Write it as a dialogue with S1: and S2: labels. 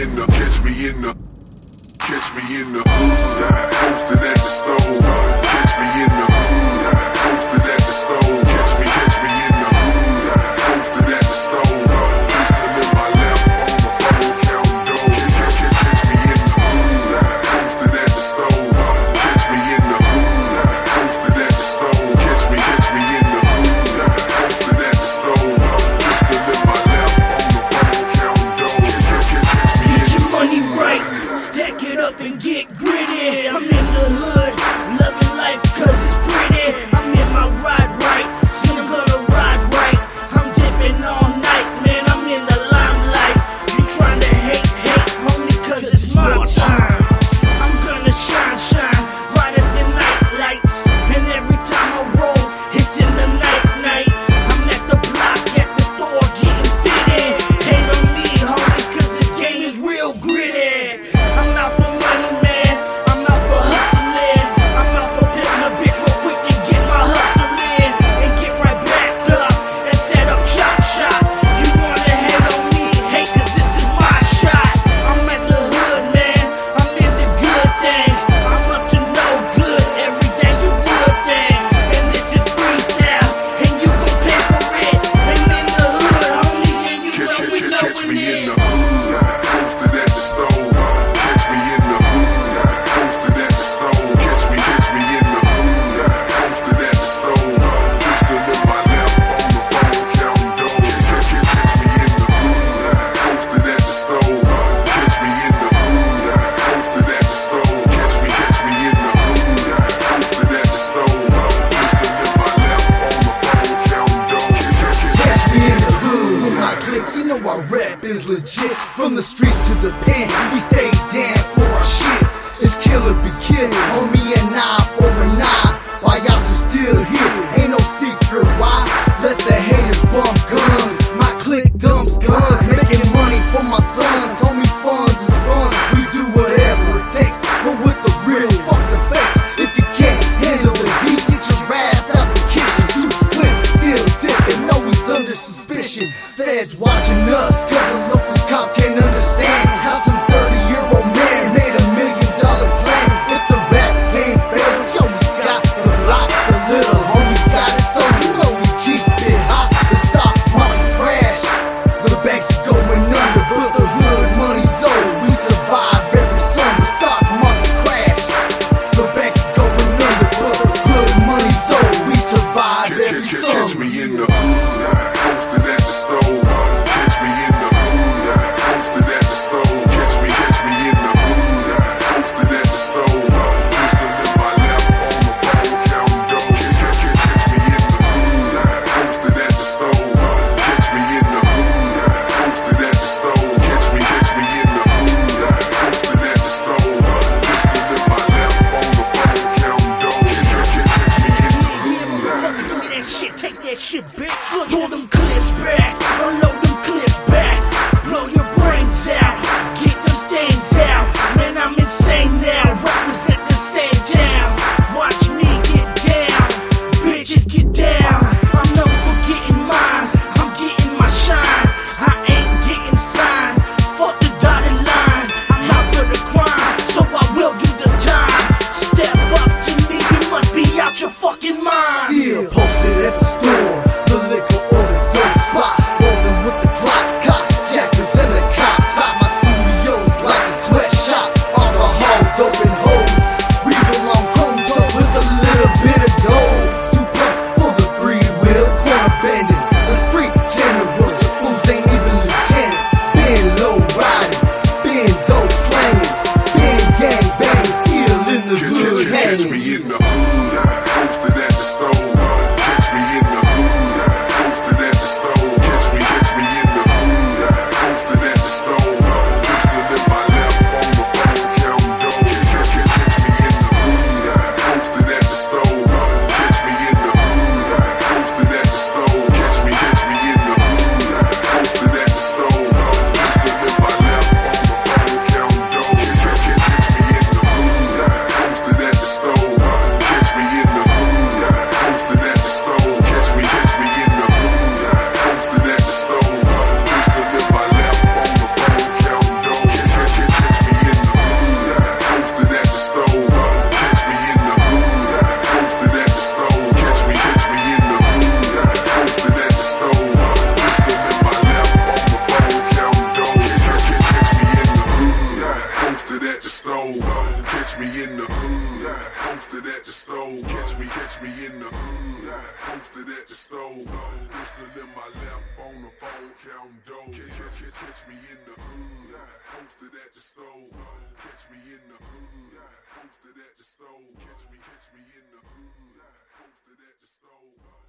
S1: in the, catch me in the, catch me in the hood. Posted at the
S2: store.
S1: Catch me in the
S3: rap is legit. From the streets to the pen, we stay down for our shit. It's killer be killer, homie. Take that shit, bitch. Look at them clips back. Unload them clips back. Blow your
S1: me in the hood, posted at the store. Pistol in my lap on the phone, count dough. Catch, catch, catch, catch me in the hood, posted at the store. Catch me in the hood, posted at the store. Catch me, catch me in the hood, posted at the store.